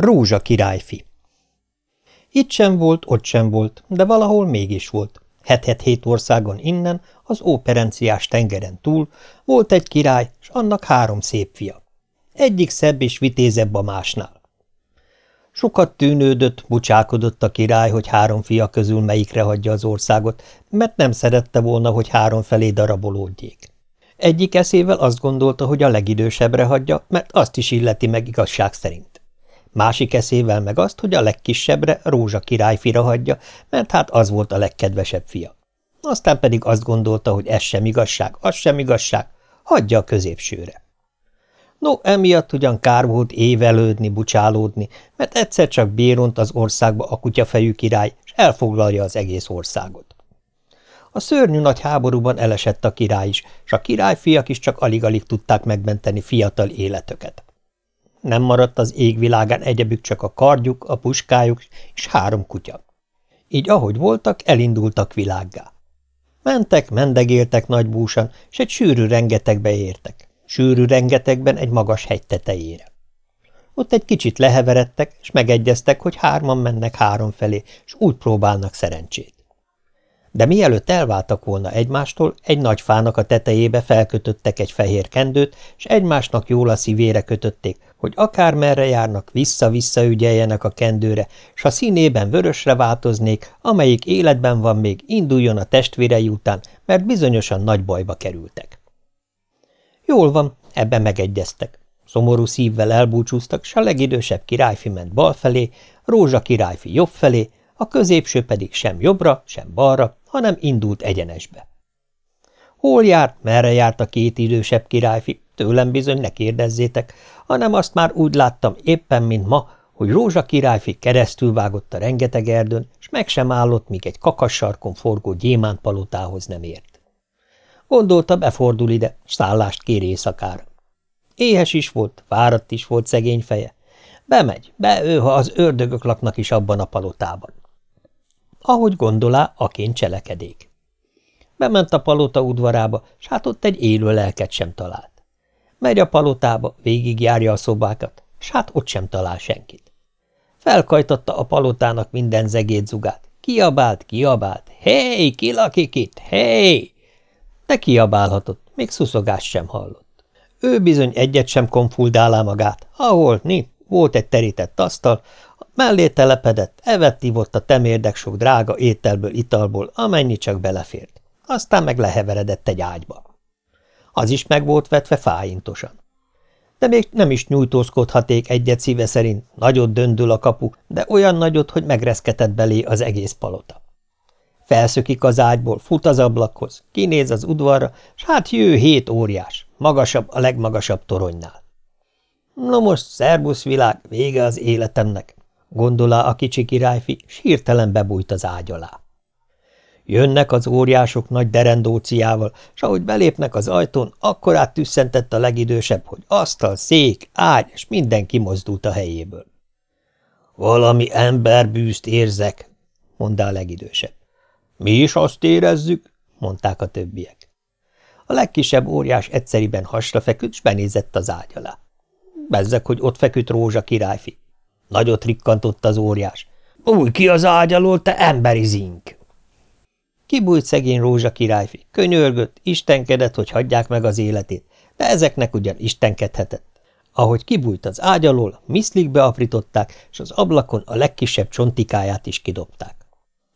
Rózsa királyfi Itt sem volt, ott sem volt, de valahol mégis volt. Het-het-hét országon innen, az óperenciás tengeren túl volt egy király, s annak három szép fia. Egyik szebb és vitézebb a másnál. Sokat tűnődött, bucsákodott a király, hogy három fia közül melyikre hagyja az országot, mert nem szerette volna, hogy három felé darabolódjék. Egyik eszével azt gondolta, hogy a legidősebbre hagyja, mert azt is illeti meg igazság szerint. Másik eszével meg azt, hogy a legkisebbre Rózsa királyfira hagyja, mert hát az volt a legkedvesebb fia. Aztán pedig azt gondolta, hogy ez sem igazság, az sem igazság, hagyja a középsőre. No, emiatt ugyan kár volt évelődni, bucsálódni, mert egyszer csak béront az országba a kutyafejű király, és elfoglalja az egész országot. A szörnyű nagy háborúban elesett a király is, s a királyfiak is csak alig-alig tudták megmenteni fiatal életöket. Nem maradt az égvilágán egyebük csak a kardjuk, a puskájuk és három kutya. Így ahogy voltak, elindultak világgá. Mentek, mendegéltek nagy búsan, és egy sűrű rengetegbe értek. Sűrű rengetegben egy magas hegy tetejére. Ott egy kicsit leheveredtek, és megegyeztek, hogy hárman mennek három felé, és úgy próbálnak szerencsét de mielőtt elváltak volna egymástól, egy nagy fának a tetejébe felkötöttek egy fehér kendőt, és egymásnak jól a szívére kötötték, hogy akármerre járnak, vissza-vissza ügyeljenek a kendőre, s a színében vörösre változnék, amelyik életben van még, induljon a testvérei után, mert bizonyosan nagy bajba kerültek. Jól van, ebben megegyeztek. Szomorú szívvel elbúcsúztak, s a legidősebb királyfi ment bal felé, Rózsa királyfi jobb felé, a középső pedig sem jobbra, sem balra, hanem indult egyenesbe. Hol járt, merre járt a két idősebb királyfi, tőlem bizony ne kérdezzétek, hanem azt már úgy láttam éppen, mint ma, hogy Rózsa királyfi keresztülvágott a rengeteg erdőn, és meg sem állott, míg egy kakassarkon forgó gyémántpalotához nem ért. Gondolta, befordul ide, szállást kér éjszakára. Éhes is volt, fáradt is volt szegény feje. Bemegy, be ő, ha az ördögök laknak is abban a palotában. Ahogy gondolá, aként cselekedék. Bement a palota udvarába, s hát ott egy élő lelket sem talált. Megy a palotába, végigjárja a szobákat, s hát ott sem talál senkit. Felkajtotta a palotának minden zegédzugát. Kiabált, kiabált. Hé, ki lakik itt? Hé! De kiabálhatott, még szuszogás sem hallott. Ő bizony egyet sem konfuldálá magát. Ahol, ni, volt egy terített asztal, Mellé telepedett, evett ivott a temérdek sok drága ételből, italból, amennyi csak belefért. Aztán meg leheveredett egy ágyba. Az is meg volt vetve fájintosan. De még nem is nyújtózkodhaték egyet szíve szerint, nagyot döndül a kapu, de olyan nagyot, hogy megreszketett belé az egész palota. Felszökik az ágyból, fut az ablakhoz, kinéz az udvarra, s hát jő hét óriás, magasabb a legmagasabb toronynál. No most, szerbusz világ, vége az életemnek, gondolá a kicsi királyfi, s hirtelen bebújt az ágy alá. Jönnek az óriások nagy derendóciával, s ahogy belépnek az ajtón, akkor áttüsszentett a legidősebb, hogy asztal, szék, ágy, és minden kimozdult a helyéből. Valami emberbűzt érzek, mondta a legidősebb. Mi is azt érezzük, mondták a többiek. A legkisebb óriás egyszeriben hasra feküdt, s benézett az ágy alá. Bezzek, hogy ott feküdt Rózsa királyfi. Nagyot rikkantott az óriás. Új ki az ágy alól, te emberi zink! Kibújt szegény rózsa királyfi, könyörgött, istenkedett, hogy hagyják meg az életét, de ezeknek ugyan istenkedhetett. Ahogy kibújt az ágy alól, miszlikbe aprították, és az ablakon a legkisebb csontikáját is kidobták.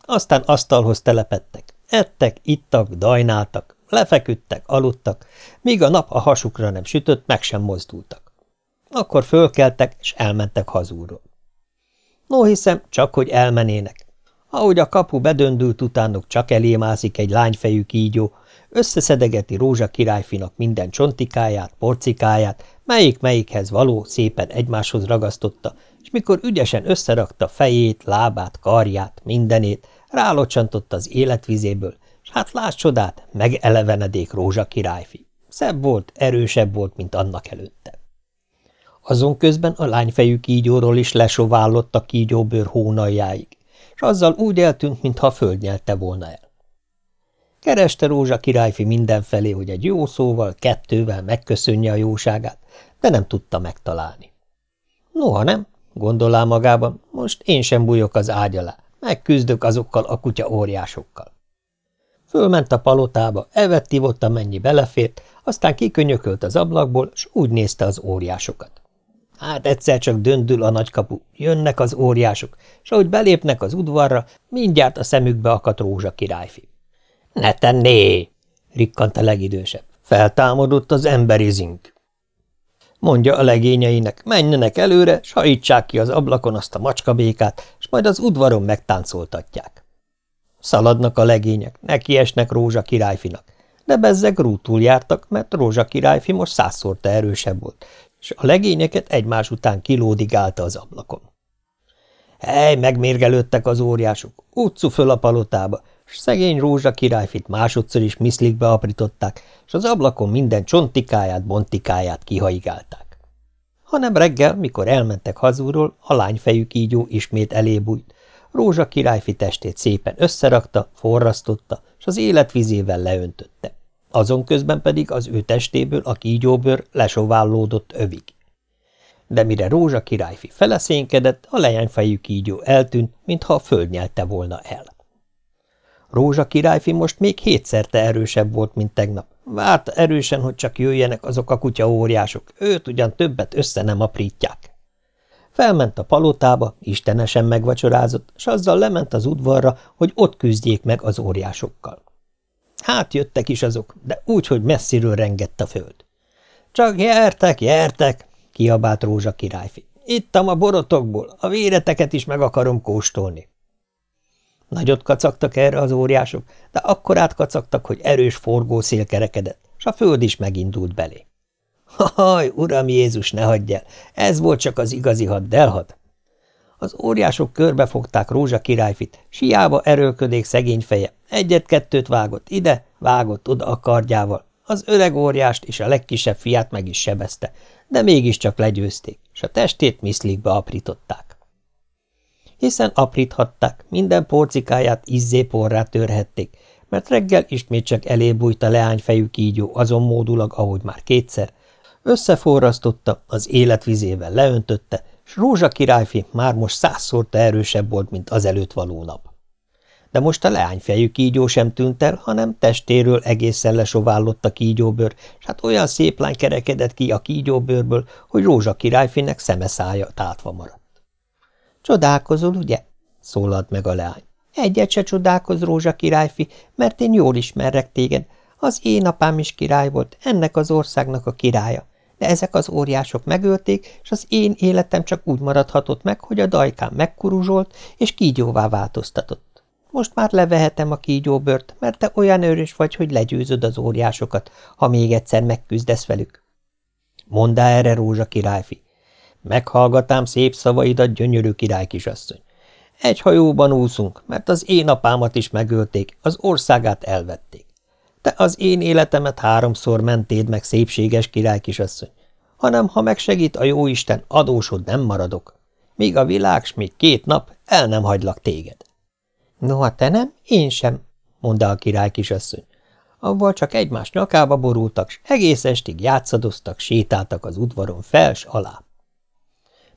Aztán asztalhoz telepettek, ettek, ittak, dajnáltak, lefeküdtek, aludtak, míg a nap a hasukra nem sütött, meg sem mozdultak. Akkor fölkeltek, és elmentek hazúról. No hiszem, csak hogy elmenének. Ahogy a kapu bedöndült utánok, csak elémászik egy lányfejű kígyó, összeszedegeti Rózsa királyfinak minden csontikáját, porcikáját, melyik-melyikhez való szépen egymáshoz ragasztotta, és mikor ügyesen összerakta fejét, lábát, karját, mindenét, rálocsantott az életvizéből, és hát láss csodát, megelevenedék Rózsa királyfi. Szebb volt, erősebb volt, mint annak előtte. Azon közben a lányfejű kígyóról is lesovállott a kígyóbőr hónaljáig, és azzal úgy eltűnt, mintha a föld nyelte volna el. Kereste Rózsa királyfi mindenfelé, hogy egy jó szóval, kettővel megköszönje a jóságát, de nem tudta megtalálni. Noha nem, gondolá magában, most én sem bújok az ágy alá, megküzdök azokkal a kutya óriásokkal. Fölment a palotába, evett, ivott, amennyi belefért, aztán kikönyökölt az ablakból, s úgy nézte az óriásokat. Hát egyszer csak döndül a nagykapu, jönnek az óriások, és ahogy belépnek az udvarra, mindjárt a szemükbe akadt Rózsa királyfi. – Ne tenné! – rikkant a legidősebb. – Feltámadott az emberi zink. Mondja a legényeinek, menjenek előre, s hajítsák ki az ablakon azt a macskabékát, és majd az udvaron megtáncoltatják. Szaladnak a legények, nekiesnek Rózsa királyfinak, de bezzeg rútul jártak, mert Rózsa királyfi most százszorta erősebb volt, és a legényeket egymás után kilódigálta az ablakon. Hely, megmérgelődtek az óriások, utcu föl a palotába, s szegény Rózsa királyfit másodszor is miszlikbe aprították, és az ablakon minden csontikáját, bontikáját kihaigálták. Hanem reggel, mikor elmentek hazúról, a lányfejű kígyó ismét elébújt, Rózsa királyfi testét szépen összerakta, forrasztotta, és az életvizével leöntötte azon közben pedig az ő testéből a kígyóbőr lesovállódott övig. De mire Rózsa királyfi feleszénkedett, a leányfejű kígyó eltűnt, mintha a föld nyelte volna el. Rózsa királyfi most még hétszerte erősebb volt, mint tegnap. Várta erősen, hogy csak jöjjenek azok a kutya óriások, őt ugyan többet össze nem aprítják. Felment a palotába, istenesen megvacsorázott, s azzal lement az udvarra, hogy ott küzdjék meg az óriásokkal. Hát jöttek is azok, de úgy, hogy messziről rengett a föld. Csak jertek, jertek, kiabált Rózsa királyfi. Ittam a borotokból, a véreteket is meg akarom kóstolni. Nagyot kacagtak erre az óriások, de akkorát kacagtak, hogy erős forgószél kerekedett, s a föld is megindult belé. Haj, uram Jézus, ne hagyj el! Ez volt csak az igazi haddelhad. Az óriások körbefogták Rózsa királyfit, siába erőlködék szegény feje, egyet-kettőt vágott ide, vágott oda a kardjával, az öreg óriást és a legkisebb fiát meg is sebezte, de mégiscsak legyőzték, és a testét miszlikbe aprították. Hiszen apríthatták, minden porcikáját izzé porrá törhették, mert reggel ismét csak elébújt a leányfejű kígyó azon módulag, ahogy már kétszer, összeforrasztotta, az életvizével leöntötte, s Rózsa királyfi már most százszorta erősebb volt, mint az előtt való nap. De most a leányfejű kígyó sem tűnt el, hanem testéről egészen lesovállott a kígyóbőr, s hát olyan szép lány kerekedett ki a kígyóbőrből, hogy Rózsa királyfinek szemeszája tátva maradt. – Csodálkozol, ugye? – szólalt meg a leány. – Egyet se csodálkoz, Rózsa királyfi, mert én jól ismerek téged. Az én apám is király volt, ennek az országnak a királya de ezek az óriások megölték, és az én életem csak úgy maradhatott meg, hogy a dajkám megkuruzsolt, és kígyóvá változtatott. Most már levehetem a kígyóbört, mert te olyan őrös vagy, hogy legyőzöd az óriásokat, ha még egyszer megküzdesz velük. Mondá erre Rózsa királyfi. Meghallgatám szép szavaidat, gyönyörű király kisasszony. Egy hajóban úszunk, mert az én apámat is megölték, az országát elvették. Te az én életemet háromszor mentéd meg, szépséges király kisasszony, hanem ha megsegít a jóisten, adósod nem maradok. Míg a világ, s még két nap, el nem hagylak téged. Noha te nem, én sem, mondta a király kisasszony. Avval csak egymás nyakába borultak, s egész estig játszadoztak, sétáltak az udvaron fels alá.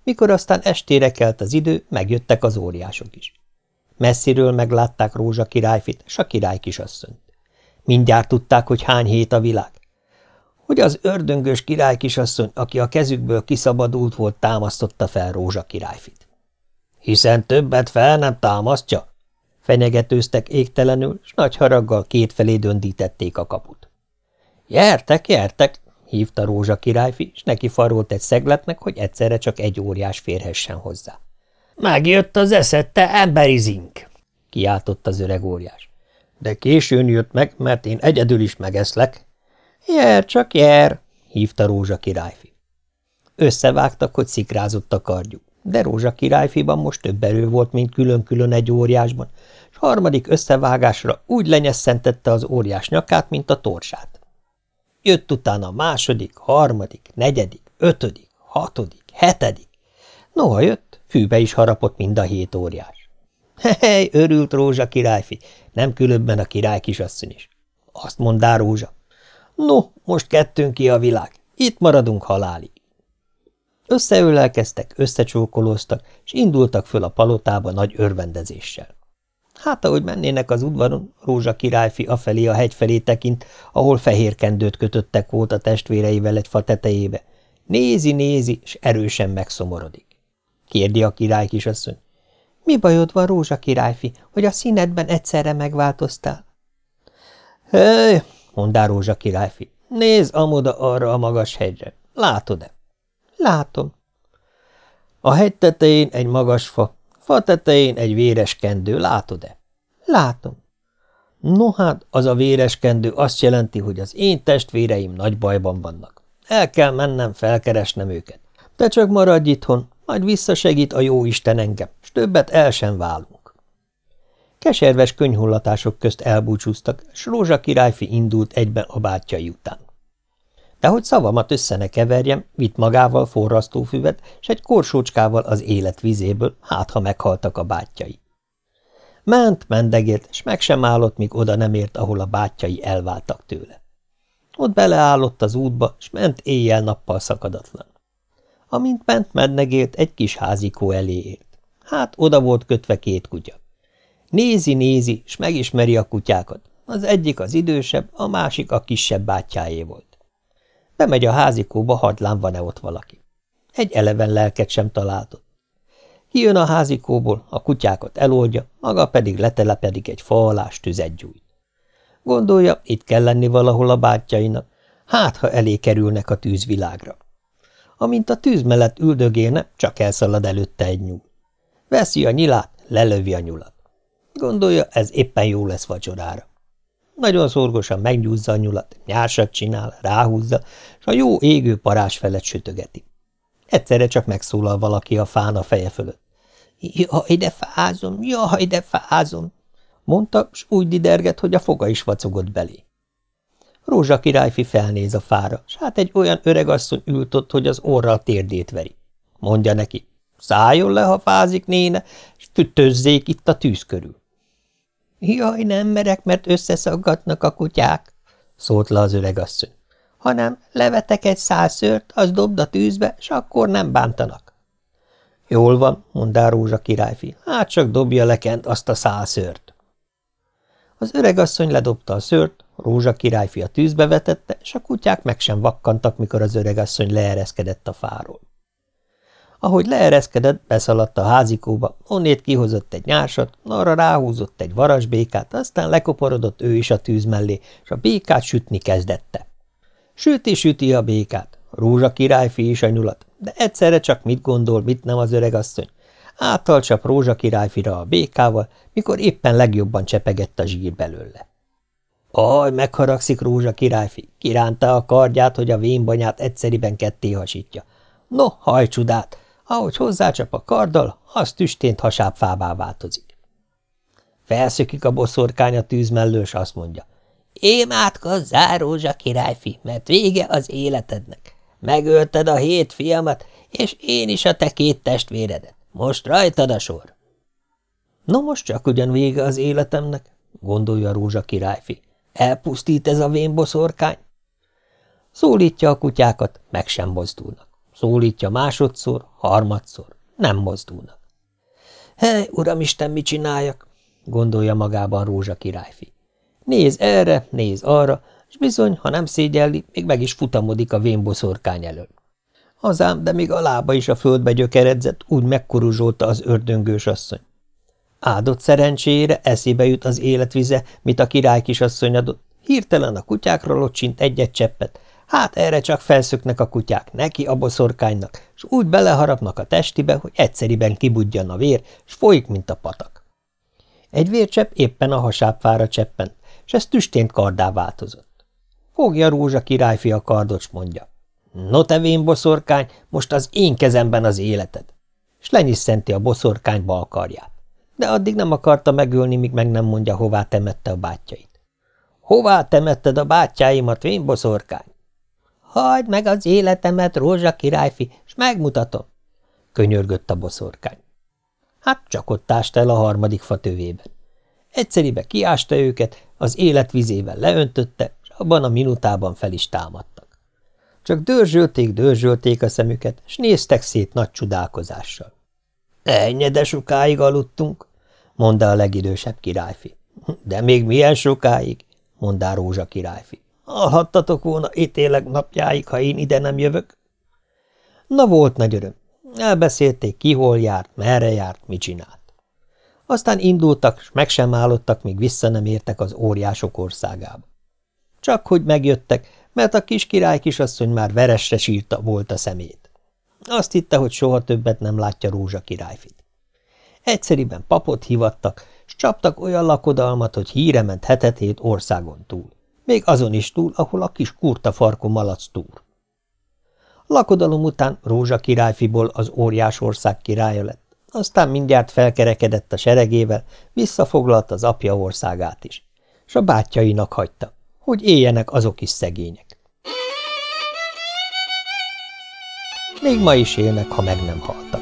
Mikor aztán estére kelt az idő, megjöttek az óriások is. Messziről meglátták Rózsa királyfit, s a király kisasszonyt. Mindjárt tudták, hogy hány hét a világ. Hogy az ördöngös király kisasszony, aki a kezükből kiszabadult volt, támasztotta fel Rózsa királyfit. Hiszen többet fel nem támasztja? Fenyegetőztek égtelenül, s nagy haraggal kétfelé döndítették a kaput. Jertek, jertek, hívta Rózsa királyfi, s neki farolt egy szegletnek, hogy egyszerre csak egy óriás férhessen hozzá. Megjött az eszed, te emberi zink! kiáltott az öreg óriás. De későn jött meg, mert én egyedül is megeszlek. Jer, csak jer, hívta Rózsa királyfi. Összevágtak, hogy szikrázott a kardjuk, de Rózsa királyfiban most több erő volt, mint külön-külön egy óriásban, és harmadik összevágásra úgy lenyeszentette az óriás nyakát, mint a torsát. Jött utána a második, harmadik, negyedik, ötödik, hatodik, hetedik. Noha jött, fűbe is harapott mind a hét óriás. Hely, örült Rózsa királyfi, nem különben a király kisasszony is. Azt mondá Rózsa. No, most kettőnk ki a világ, itt maradunk halálig. Összeölelkeztek, összecsókolóztak, és indultak föl a palotába nagy örvendezéssel. Hát, ahogy mennének az udvaron, Rózsa királyfi afelé a hegy felé tekint, ahol fehér kendőt kötöttek volt a testvéreivel egy fa tetejébe. Nézi, nézi, és erősen megszomorodik. Kérdi a király kisasszony. Mi bajod van, Rózsa királyfi, hogy a színedben egyszerre megváltoztál? Hely, mondá Rózsa királyfi, nézd amoda arra a magas hegyre. Látod-e? Látom. A hegy tetején egy magas fa, fa tetején egy véres kendő, látod-e? Látom. No hát, az a véres kendő azt jelenti, hogy az én testvéreim nagy bajban vannak. El kell mennem, felkeresnem őket. Te csak maradj itthon, majd visszasegít a jó Isten engem, s többet el sem válunk. Keserves könyhullatások közt elbúcsúztak, s Rózsa királyfi indult egyben a bátyjai után. De hogy szavamat össze ne keverjem, vitt magával forrasztófüvet, s egy korsócskával az élet vizéből, hát ha meghaltak a bátyjai. Ment, mendegért, s meg sem állott, míg oda nem ért, ahol a bátyjai elváltak tőle. Ott beleállott az útba, s ment éjjel-nappal szakadatlan. Amint ment mennegért, egy kis házikó elé ért. Hát oda volt kötve két kutya. Nézi, nézi, s megismeri a kutyákat. Az egyik az idősebb, a másik a kisebb bátyjáé volt. Bemegy a házikóba, hadlán van-e ott valaki. Egy eleven lelket sem találtott. Kijön a házikóból, a kutyákat eloldja, maga pedig letelepedik egy fa alá, tüzet gyújt. Gondolja, itt kell lenni valahol a bátyjainak, hát ha elé kerülnek a tűzvilágra. Amint a tűz mellett üldögélne, csak elszalad előtte egy nyúl. Veszi a nyilát, lelövi a nyulat. Gondolja, ez éppen jó lesz vacsorára. Nagyon szorgosan megnyúzza a nyulat, nyársat csinál, ráhúzza, és a jó égő parás felett sütögeti. Egyszerre csak megszólal valaki a fán a feje fölött. Jaj, de fázom, jaj, de fázom, mondta, s úgy diderget, hogy a foga is vacogott belé. Rózsa királyfi felnéz a fára, s hát egy olyan öregasszony ült ott, hogy az orral térdét veri. Mondja neki, szálljon le, ha fázik néne, s füttözzék itt a tűz körül. Jaj, nem merek, mert összeszaggatnak a kutyák, szólt le az öregasszony, hanem levetek egy száz szőrt, az dobd a tűzbe, s akkor nem bántanak. Jól van, mondá Rózsa királyfi, hát csak dobja lekent azt a száz szőrt. Az öregasszony ledobta a szőrt, Rózsa királyfi a tűzbe vetette, és a kutyák meg sem vakkantak, mikor az öregasszony leereszkedett a fáról. Ahogy leereszkedett, beszaladt a házikóba, onnét kihozott egy nyársat, arra ráhúzott egy varasbékát, aztán lekoporodott ő is a tűz mellé, és a békát sütni kezdette. Süti, süti a békát, Rózsa királyfi is a nyulat, de egyszerre csak mit gondol, mit nem az öregasszony. Által csap Rózsa királyfira a békával, mikor éppen legjobban csepegett a zsír belőle. Aj, megharagszik Rózsa királyfi, kiránta a kardját, hogy a vénbanyát egyszeriben ketté hasítja. No, hajcsudát, ahogy hozzácsap a karddal, az tüstént hasábfábá változik. Felszökik a boszorkány a tűz mellől, és azt mondja, Émádkozzál, Rózsa királyfi, mert vége az életednek. Megölted a hét fiamat, és én is a te két testvéredet. Most rajtad a sor. No most csak ugyan vége az életemnek, gondolja Rózsa királyfi. Elpusztít ez a vénboszorkány? Szólítja a kutyákat, meg sem mozdulnak. Szólítja másodszor, harmadszor, nem mozdulnak. Hely, uramisten, mit csináljak? gondolja magában Rózsa királyfi. Néz erre, néz arra, és bizony, ha nem szégyelli, még meg is futamodik a vénboszorkány elől. Azám, de még a lába is a földbe gyökeredzett, úgy megkuruzsolta az ördöngős asszony. Áldott szerencsére eszébe jut az életvize, mit a király kisasszony adott. Hirtelen a kutyákra locsint egy-egy cseppet. Hát erre csak felszöknek a kutyák neki a boszorkánynak, és úgy beleharapnak a testibe, hogy egyszeriben kibudjan a vér, és folyik, mint a patak. Egy vércsepp éppen a hasábfára cseppent, és ez tüstént kardá változott. Fogja Rózsa királyfi a kardot, s mondja. No te vén boszorkány, most az én kezemben az életed. És lenyisszenti a boszorkány bal karját de addig nem akarta megölni, míg meg nem mondja, hová temette a bátyjait. Hová temetted a bátyáimat, vén boszorkány? Hagyd meg az életemet, Rózsa királyfi, és megmutatom, könyörgött a boszorkány. Hát csak ott ást el a harmadik fa tövében. Egyszeribe kiásta őket, az életvizével leöntötte, és abban a minutában fel is támadtak. csak dörzsölték, dörzsölték a szemüket, s néztek szét nagy csodálkozással. – Ennyi, de sokáig aludtunk, mondta a legidősebb királyfi. – De még milyen sokáig? – mondta Rózsa királyfi. – Alhattatok volna ítélek napjáig, ha én ide nem jövök? Na volt nagy öröm. Elbeszélték, ki hol járt, merre járt, mit csinált. Aztán indultak, s meg sem állottak, míg vissza nem értek az óriások országába. Csak hogy megjöttek, mert a kis király kisasszony már veresre sírta volt a szemét. Azt hitte, hogy soha többet nem látja Rózsa királyfit. Egyszeriben papot hivattak, s csaptak olyan lakodalmat, hogy híre ment hetet országon túl. Még azon is túl, ahol a kis kurta farkon malac túr. Lakodalom után Rózsa királyfiból az óriás ország királya lett, aztán mindjárt felkerekedett a seregével, visszafoglalta az apja országát is, s a bátyjainak hagyta, hogy éljenek azok is szegények. Még ma is élnek, ha meg nem haltak.